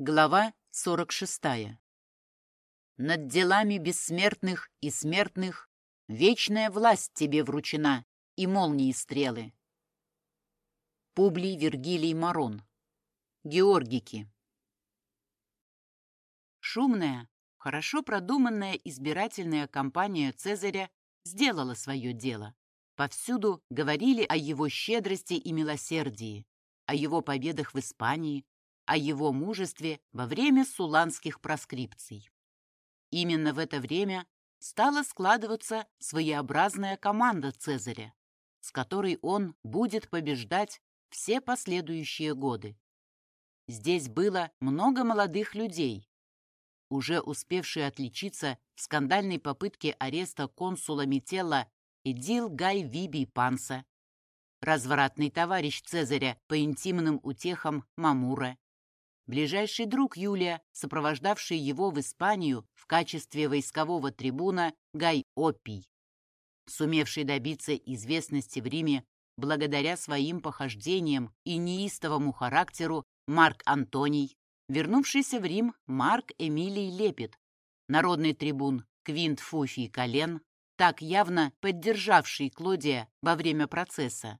Глава 46. Над делами бессмертных и смертных вечная власть тебе вручена и молнии стрелы. Публий Вергилий Марон. Георгики. Шумная, хорошо продуманная избирательная кампания Цезаря сделала свое дело. Повсюду говорили о его щедрости и милосердии, о его победах в Испании, о его мужестве во время суланских проскрипций. Именно в это время стала складываться своеобразная команда Цезаря, с которой он будет побеждать все последующие годы. Здесь было много молодых людей, уже успевшие отличиться в скандальной попытке ареста консула Метелла Эдил Гай Вибий Панса, развратный товарищ Цезаря по интимным утехам Мамура, ближайший друг Юлия, сопровождавший его в Испанию в качестве войскового трибуна Гай Опий, сумевший добиться известности в Риме благодаря своим похождениям и неистовому характеру Марк Антоний, вернувшийся в Рим Марк Эмилий Лепет, народный трибун Квинт Фуфий Колен, так явно поддержавший Клодия во время процесса,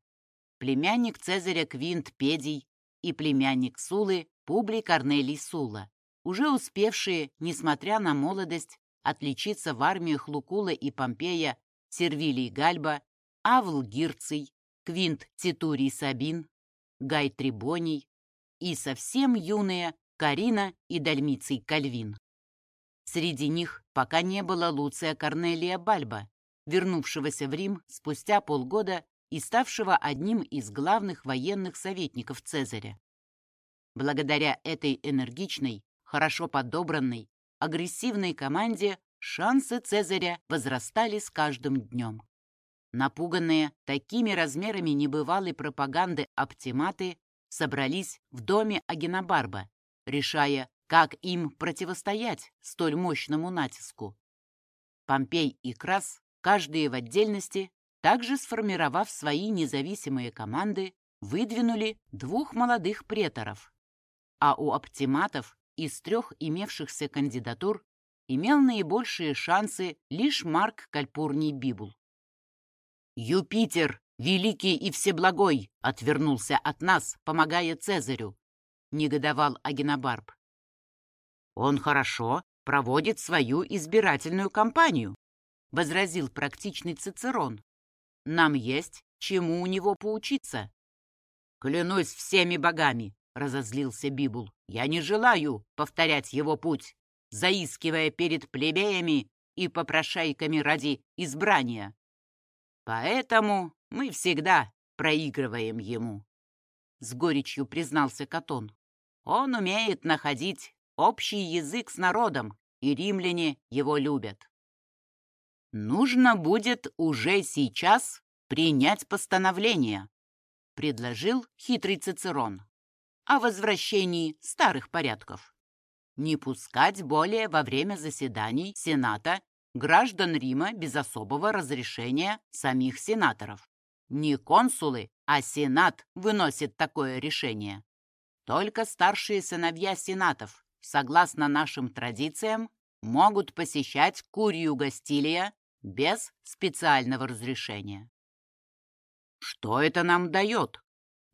племянник Цезаря Квинт Педий и племянник Сулы Публий Корнелий Сула, уже успевшие, несмотря на молодость, отличиться в армиях Лукула и Помпея Сервилий Гальба, Авл Гирций, Квинт Титурий Сабин, Гай Трибоний и совсем юные Карина и Дальмиций Кальвин. Среди них пока не было Луция Корнелия Бальба, вернувшегося в Рим спустя полгода и ставшего одним из главных военных советников Цезаря. Благодаря этой энергичной, хорошо подобранной, агрессивной команде шансы Цезаря возрастали с каждым днем. Напуганные такими размерами небывалой пропаганды оптиматы собрались в доме Агенобарба, решая, как им противостоять столь мощному натиску. Помпей и Крас, каждый в отдельности, также сформировав свои независимые команды, выдвинули двух молодых преторов а у оптиматов из трех имевшихся кандидатур имел наибольшие шансы лишь Марк Кальпурний Бибул. «Юпитер, великий и всеблагой, отвернулся от нас, помогая Цезарю», — негодовал Агенобарб. «Он хорошо проводит свою избирательную кампанию», — возразил практичный Цицерон. «Нам есть чему у него поучиться». «Клянусь всеми богами, разозлился Бибул. «Я не желаю повторять его путь, заискивая перед плебеями и попрошайками ради избрания. Поэтому мы всегда проигрываем ему», — с горечью признался Катон. «Он умеет находить общий язык с народом, и римляне его любят. Нужно будет уже сейчас принять постановление», — предложил хитрый Цицерон о возвращении старых порядков. Не пускать более во время заседаний Сената граждан Рима без особого разрешения самих сенаторов. Не консулы, а Сенат выносит такое решение. Только старшие сыновья сенатов, согласно нашим традициям, могут посещать Курию Гастилия без специального разрешения. «Что это нам дает?» —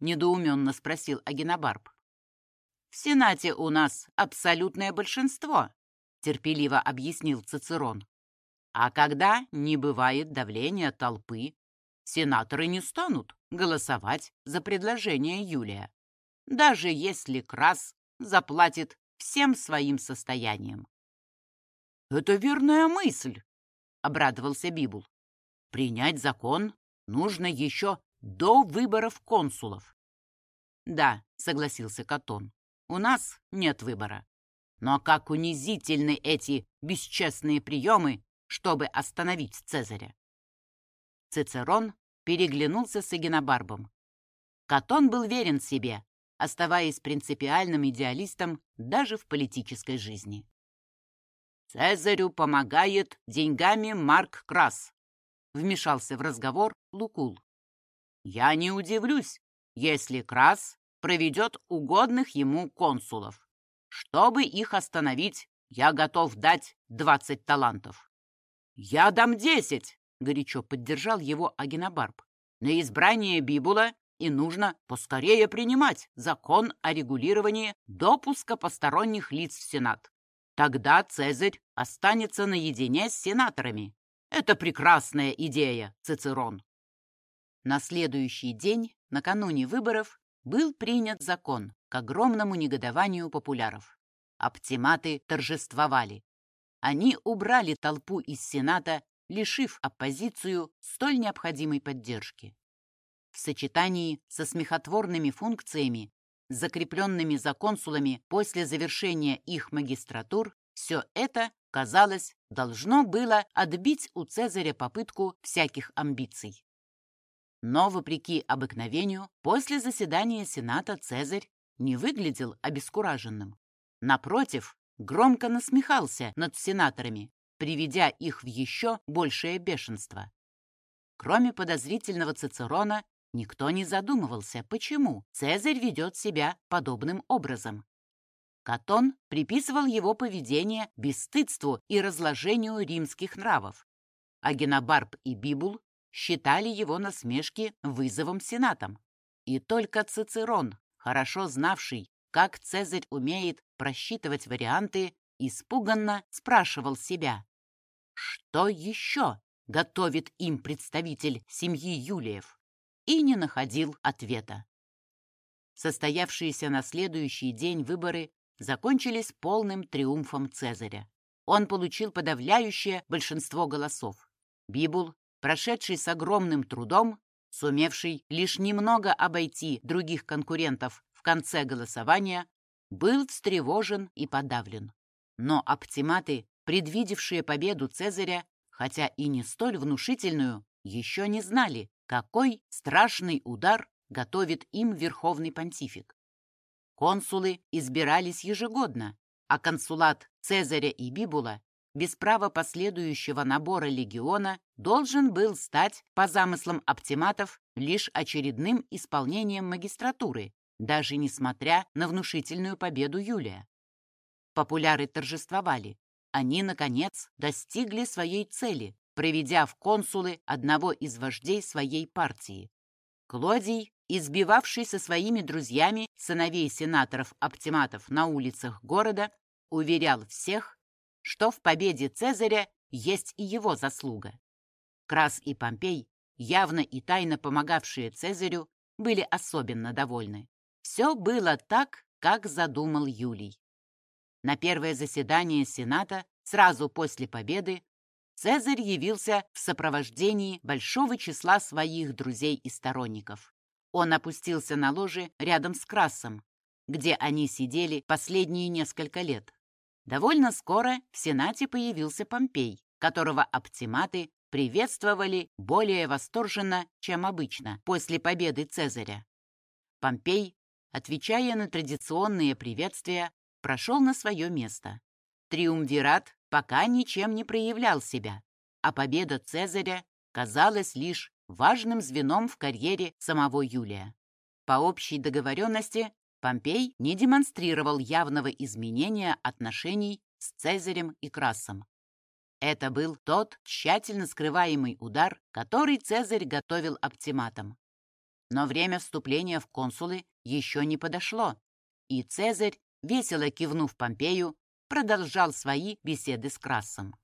недоуменно спросил Агенобарб. «В Сенате у нас абсолютное большинство», — терпеливо объяснил Цицерон. «А когда не бывает давления толпы, сенаторы не станут голосовать за предложение Юлия, даже если Крас заплатит всем своим состоянием». «Это верная мысль», — обрадовался Бибул. «Принять закон нужно еще до выборов консулов. Да, согласился Катон, у нас нет выбора. Но как унизительны эти бесчестные приемы, чтобы остановить Цезаря. Цицерон переглянулся с Эгенобарбом. Катон был верен себе, оставаясь принципиальным идеалистом даже в политической жизни. «Цезарю помогает деньгами Марк Крас», — вмешался в разговор Лукул. Я не удивлюсь, если Крас проведет угодных ему консулов, Чтобы их остановить, я готов дать двадцать талантов». «Я дам десять!» — горячо поддержал его Агенобарб. «На избрание Бибула и нужно поскорее принимать закон о регулировании допуска посторонних лиц в Сенат. Тогда Цезарь останется наедине с сенаторами. Это прекрасная идея, Цицерон. На следующий день, накануне выборов, был принят закон к огромному негодованию популяров. Оптиматы торжествовали. Они убрали толпу из Сената, лишив оппозицию столь необходимой поддержки в сочетании со смехотворными функциями, закрепленными за консулами после завершения их магистратур, все это, казалось, должно было отбить у Цезаря попытку всяких амбиций. Но, вопреки обыкновению, после заседания Сената Цезарь не выглядел обескураженным. Напротив, громко насмехался над сенаторами, приведя их в еще большее бешенство. Кроме подозрительного Цицерона, Никто не задумывался, почему Цезарь ведет себя подобным образом. Катон приписывал его поведение бесстыдству и разложению римских нравов, а Генобарб и Бибул считали его насмешки вызовом сенатом. И только Цицерон, хорошо знавший, как Цезарь умеет просчитывать варианты, испуганно спрашивал себя, что еще готовит им представитель семьи Юлиев? и не находил ответа. Состоявшиеся на следующий день выборы закончились полным триумфом Цезаря. Он получил подавляющее большинство голосов. Бибул, прошедший с огромным трудом, сумевший лишь немного обойти других конкурентов в конце голосования, был встревожен и подавлен. Но оптиматы, предвидевшие победу Цезаря, хотя и не столь внушительную, еще не знали, какой страшный удар готовит им верховный понтифик. Консулы избирались ежегодно, а консулат Цезаря и Бибула без права последующего набора легиона должен был стать, по замыслам оптиматов, лишь очередным исполнением магистратуры, даже несмотря на внушительную победу Юлия. Популяры торжествовали. Они, наконец, достигли своей цели, проведя в консулы одного из вождей своей партии. Клодий, избивавший со своими друзьями сыновей сенаторов-оптиматов на улицах города, уверял всех, что в победе Цезаря есть и его заслуга. Крас и Помпей, явно и тайно помогавшие Цезарю, были особенно довольны. Все было так, как задумал Юлий. На первое заседание Сената сразу после победы Цезарь явился в сопровождении большого числа своих друзей и сторонников. Он опустился на ложе рядом с Красом, где они сидели последние несколько лет. Довольно скоро в Сенате появился Помпей, которого оптиматы приветствовали более восторженно, чем обычно, после победы Цезаря. Помпей, отвечая на традиционные приветствия, прошел на свое место. Триумвират пока ничем не проявлял себя, а победа Цезаря казалась лишь важным звеном в карьере самого Юлия. По общей договоренности Помпей не демонстрировал явного изменения отношений с Цезарем и Красом. Это был тот тщательно скрываемый удар, который Цезарь готовил оптиматом. Но время вступления в консулы еще не подошло, и Цезарь, весело кивнув Помпею, продолжал свои беседы с Красом.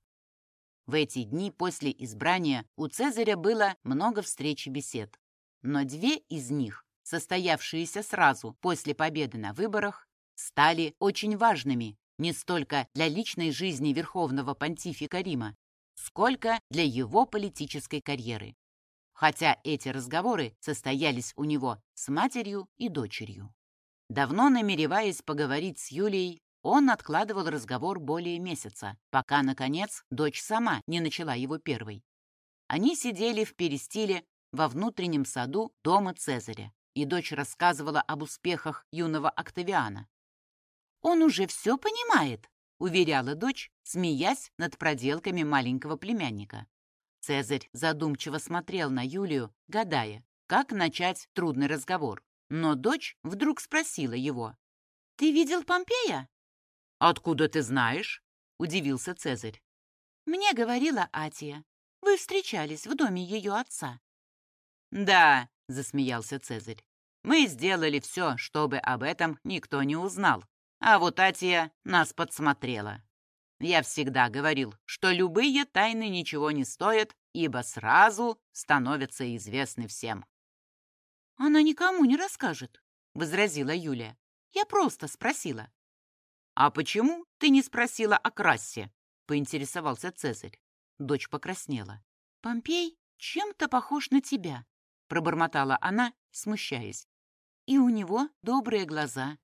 В эти дни после избрания у Цезаря было много встреч и бесед, но две из них, состоявшиеся сразу после победы на выборах, стали очень важными не столько для личной жизни верховного понтифика Рима, сколько для его политической карьеры. Хотя эти разговоры состоялись у него с матерью и дочерью. Давно намереваясь поговорить с Юлией, он откладывал разговор более месяца, пока, наконец, дочь сама не начала его первой. Они сидели в перестиле во внутреннем саду дома Цезаря, и дочь рассказывала об успехах юного Октавиана. «Он уже все понимает», — уверяла дочь, смеясь над проделками маленького племянника. Цезарь задумчиво смотрел на Юлию, гадая, как начать трудный разговор. Но дочь вдруг спросила его. «Ты видел Помпея?» «Откуда ты знаешь?» — удивился Цезарь. «Мне говорила Атия. Вы встречались в доме ее отца». «Да», — засмеялся Цезарь. «Мы сделали все, чтобы об этом никто не узнал. А вот Атия нас подсмотрела. Я всегда говорил, что любые тайны ничего не стоят, ибо сразу становятся известны всем. «Она никому не расскажет», — возразила Юлия. «Я просто спросила». «А почему ты не спросила о Крассе?» — поинтересовался Цезарь. Дочь покраснела. «Помпей чем-то похож на тебя», — пробормотала она, смущаясь. «И у него добрые глаза».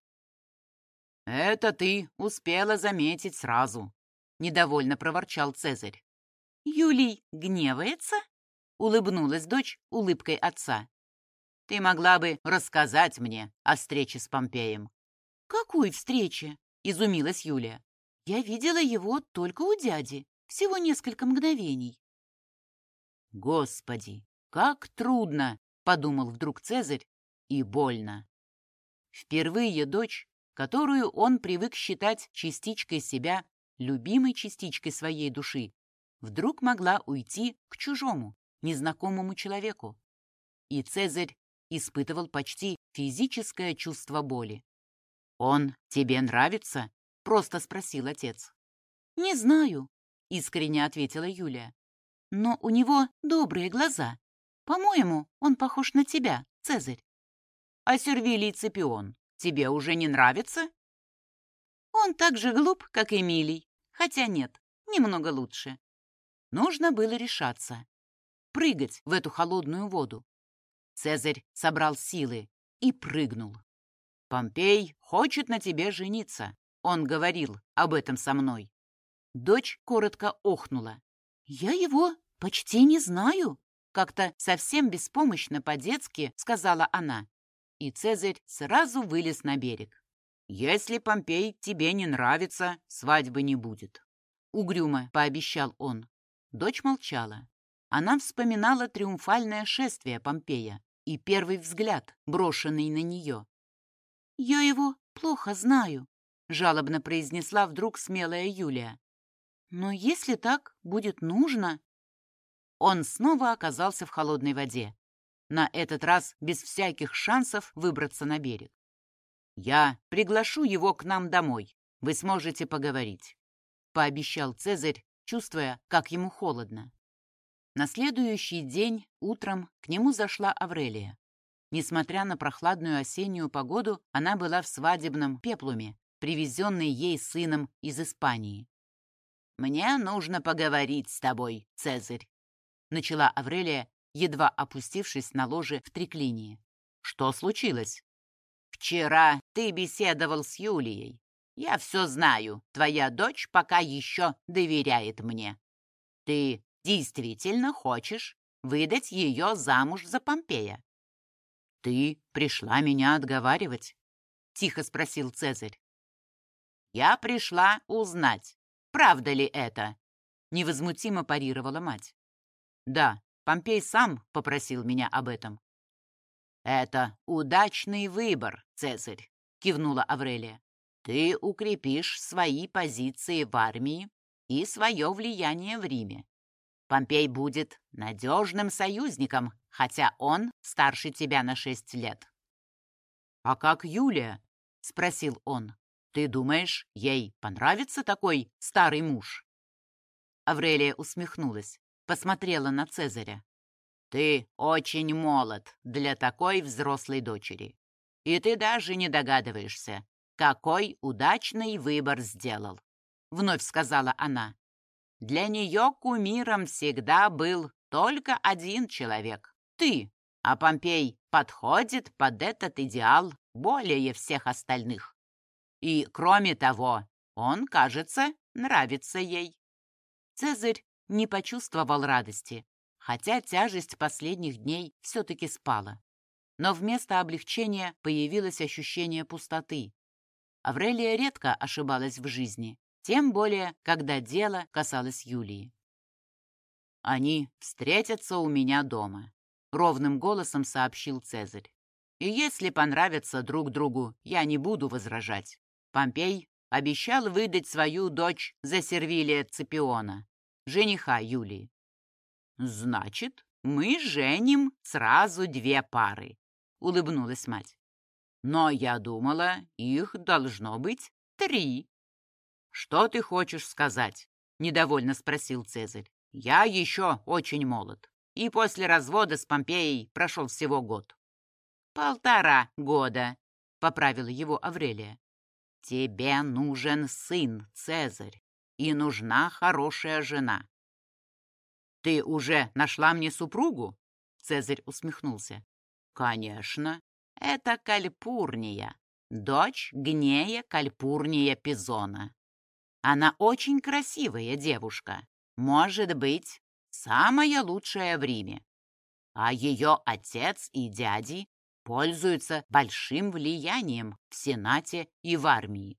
«Это ты успела заметить сразу», — недовольно проворчал Цезарь. «Юлий гневается?» — улыбнулась дочь улыбкой отца. «Ты могла бы рассказать мне о встрече с Помпеем». «Какой встрече?» — изумилась Юлия. «Я видела его только у дяди, всего несколько мгновений». «Господи, как трудно!» — подумал вдруг Цезарь, и больно. Впервые дочь, которую он привык считать частичкой себя, любимой частичкой своей души, вдруг могла уйти к чужому, незнакомому человеку. И Цезарь испытывал почти физическое чувство боли. «Он тебе нравится?» — просто спросил отец. «Не знаю», — искренне ответила Юлия. «Но у него добрые глаза. По-моему, он похож на тебя, Цезарь». «А Сервилий Цепион тебе уже не нравится?» «Он так же глуп, как Эмилий. Хотя нет, немного лучше. Нужно было решаться. Прыгать в эту холодную воду. Цезарь собрал силы и прыгнул. «Помпей хочет на тебе жениться. Он говорил об этом со мной». Дочь коротко охнула. «Я его почти не знаю», — как-то совсем беспомощно по-детски сказала она. И Цезарь сразу вылез на берег. «Если Помпей тебе не нравится, свадьбы не будет», — угрюмо пообещал он. Дочь молчала. Она вспоминала триумфальное шествие Помпея и первый взгляд, брошенный на нее. «Я его плохо знаю», — жалобно произнесла вдруг смелая Юлия. «Но если так будет нужно...» Он снова оказался в холодной воде. На этот раз без всяких шансов выбраться на берег. «Я приглашу его к нам домой. Вы сможете поговорить», — пообещал Цезарь, чувствуя, как ему холодно. На следующий день утром к нему зашла Аврелия. Несмотря на прохладную осеннюю погоду, она была в свадебном пеплуме, привезенной ей сыном из Испании. «Мне нужно поговорить с тобой, Цезарь», — начала Аврелия, едва опустившись на ложе в триклинии. «Что случилось?» «Вчера ты беседовал с Юлией. Я все знаю. Твоя дочь пока еще доверяет мне. Ты действительно хочешь выдать ее замуж за Помпея?» «Ты пришла меня отговаривать?» — тихо спросил Цезарь. «Я пришла узнать, правда ли это?» — невозмутимо парировала мать. «Да, Помпей сам попросил меня об этом. «Это удачный выбор, Цезарь», — кивнула Аврелия. «Ты укрепишь свои позиции в армии и свое влияние в Риме. Помпей будет надежным союзником, хотя он старше тебя на шесть лет». «А как Юлия?» — спросил он. «Ты думаешь, ей понравится такой старый муж?» Аврелия усмехнулась, посмотрела на Цезаря. Ты очень молод для такой взрослой дочери. И ты даже не догадываешься, какой удачный выбор сделал. Вновь сказала она. Для нее кумиром всегда был только один человек — ты. А Помпей подходит под этот идеал более всех остальных. И, кроме того, он, кажется, нравится ей. Цезарь не почувствовал радости, хотя тяжесть последних дней все-таки спала. Но вместо облегчения появилось ощущение пустоты. Аврелия редко ошибалась в жизни, тем более, когда дело касалось Юлии. «Они встретятся у меня дома», — ровным голосом сообщил Цезарь. «И если понравятся друг другу, я не буду возражать. Помпей обещал выдать свою дочь за Сервилия Цепиона, жениха Юлии. «Значит, мы женим сразу две пары», — улыбнулась мать. «Но я думала, их должно быть три». «Что ты хочешь сказать?» — недовольно спросил Цезарь. «Я еще очень молод, и после развода с Помпеей прошел всего год». «Полтора года», — поправила его Аврелия. «Тебе нужен сын, Цезарь, и нужна хорошая жена». «Ты уже нашла мне супругу?» Цезарь усмехнулся. «Конечно, это Кальпурния, дочь Гнея Кальпурния Пизона. Она очень красивая девушка, может быть, самая лучшая в Риме. А ее отец и дяди пользуются большим влиянием в Сенате и в армии.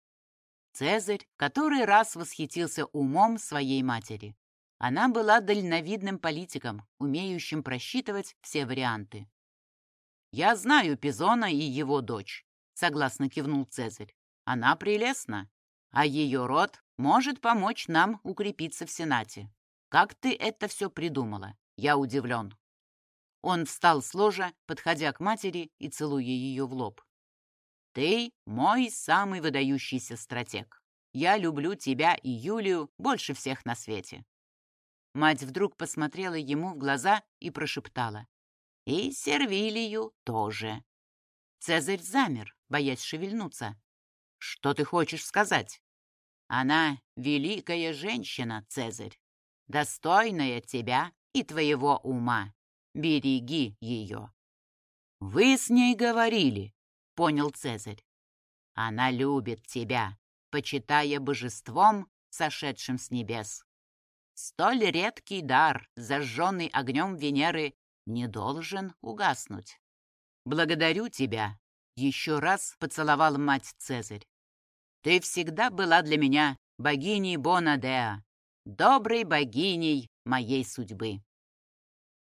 Цезарь который раз восхитился умом своей матери. Она была дальновидным политиком, умеющим просчитывать все варианты. «Я знаю Пизона и его дочь», — согласно кивнул Цезарь. «Она прелестна, а ее род может помочь нам укрепиться в Сенате. Как ты это все придумала? Я удивлен». Он встал с ложа, подходя к матери и целуя ее в лоб. «Ты мой самый выдающийся стратег. Я люблю тебя и Юлию больше всех на свете». Мать вдруг посмотрела ему в глаза и прошептала. «И Сервилию тоже». Цезарь замер, боясь шевельнуться. «Что ты хочешь сказать?» «Она великая женщина, Цезарь, достойная тебя и твоего ума береги ее». «Вы с ней говорили», — понял Цезарь. «Она любит тебя, почитая божеством, сошедшим с небес. Столь редкий дар, зажженный огнем Венеры, не должен угаснуть. Благодарю тебя», — еще раз поцеловал мать Цезарь. «Ты всегда была для меня богиней Бонадеа, доброй богиней моей судьбы».